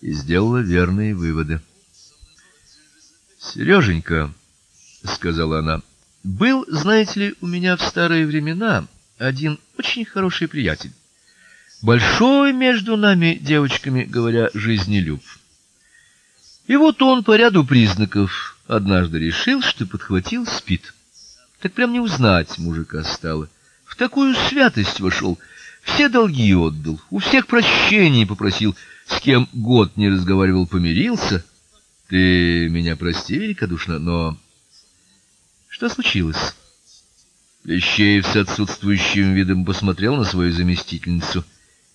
и сделала верные выводы. Сереженька, сказала она. Был, знаете ли, у меня в старые времена один очень хороший приятель. Большой между нами, девочками говоря, жизнелюб. И вот он по ряду признаков однажды решил, что подхватил спид. Так прям не узнать мужика стало. Такую святость вошел, все долги отдал, у всех прощения попросил, с кем год не разговаривал, помирился. Ты меня прости великодушно, но что случилось? Плещеев с отсутствующим видом посмотрел на свою заместительницу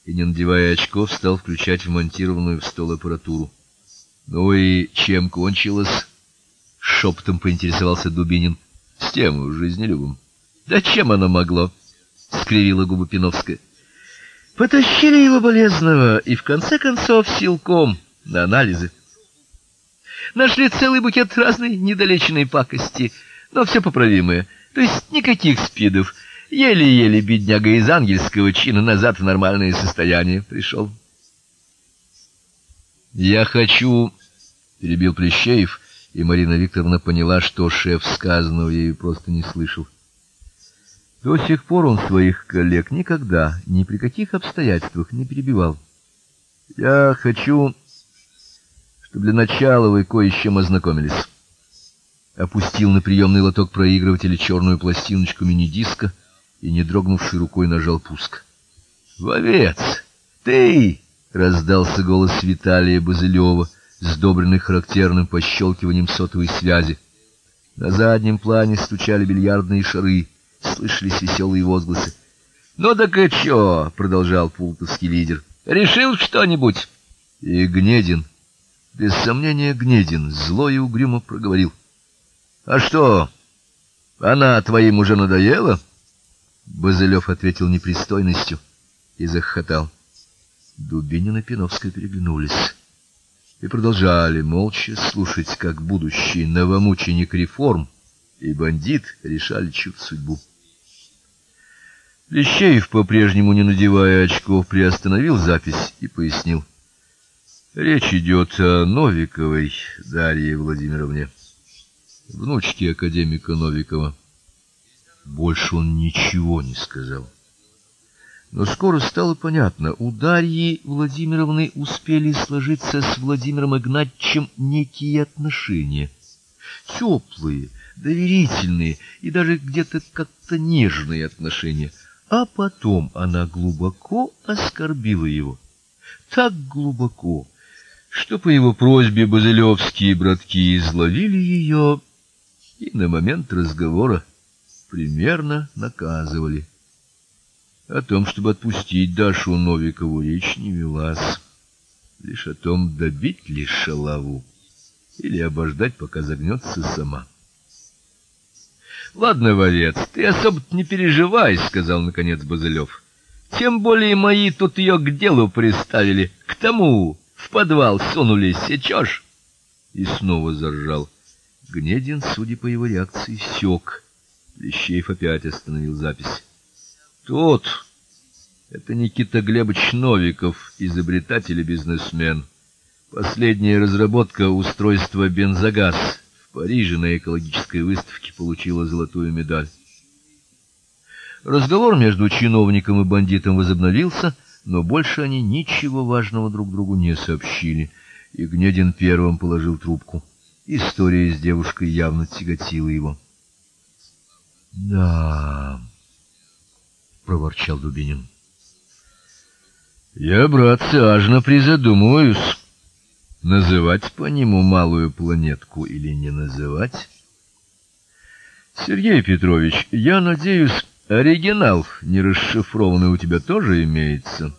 и, не надевая очков, стал включать вмонтированную в стол аппаратуру. Ну и чем кончилось? шепотом поинтересовался Дубинин. С тем жизнелюбым. Да чем оно могло? Скривила губы Пиновская. Потащили его болезного и в конце концов силком на анализы. Нашли целый букет разной недолеченной пакости, но все поправимое. То есть никаких спидов. Еле-еле бедняга из ангельского чина назад в нормальное состояние пришел. Я хочу, перебил Плещеев, и Марина Викторовна поняла, что шеф сказанного ей просто не слышал. До сих пор он своих коллег никогда, ни при каких обстоятельствах не перебивал. Я хочу, чтобы для начала вы кое с чем ознакомились. Опустил на приемный лоток проигрывателя черную пластиночку мини-диска и не дрогнувшей рукой нажал пуск. "Вовец, ты!" раздался голос Виталия Базылева, сдобренный характерным пощелкиванием сотовой связи. На заднем плане стучали бильярдные шары, слышались веселые возгласы. "Ну и что?" продолжал пултовский лидер. "Решил что-нибудь?" И Гнедин, без сомнения Гнедин, зло и угрюмо проговорил: "А что? Она твоим уже надоела?" Базылев ответил непристойностью и захохотал. Дубинин и Пиновская переглянулись и продолжали молча слушать, как будущий новомученик реформ и бандит решали чью судьбу. Лещеев, по-прежнему не надевая очков, приостановил запись и пояснил: Речь идет о Новиковой Дарье Владимировне, внучке академика Новикова. Больше он ничего не сказал. Но скоро стало понятно, у Дарьи Владимировны успели сложиться с Владимиром Игнатьевичем некие отношения, теплые, доверительные и даже где-то как-то нежные отношения. А потом она глубоко оскорбила его. Так глубоко, что по его просьбе базелевские братки изловили ее и на момент разговора примерно наказывали. О том, чтобы отпустить Дашу Новикову, речь не велась. Лишь о том, добить ли шалаву или обождать, пока загнется сама. Ладно, вовец, ты особо не переживай, сказал наконец Базылев. Тем более мои тут ее к делу приставили, к тому в подвал сунулись, сечешь? И снова заржал. Гнедин, судя по его реакции, сёк. Лещеев опять остановил запись. Тот это Никита Глебович Новиков, изобретатель и бизнесмен. Последняя разработка устройства бензогаз Париже на экологической выставке получила золотую медаль. Разговор между чиновником и бандитом возобновился, но больше они ничего важного друг другу не сообщили, и Гнедин первым положил трубку. История с девушкой явно тяготила его. Да проворчал Дубинин. Я, братцы, ажно призадумываюсь, называть по нему малую планетку или не называть. Сергей Петрович, я надеюсь, оригинал не расшифрованный у тебя тоже имеется.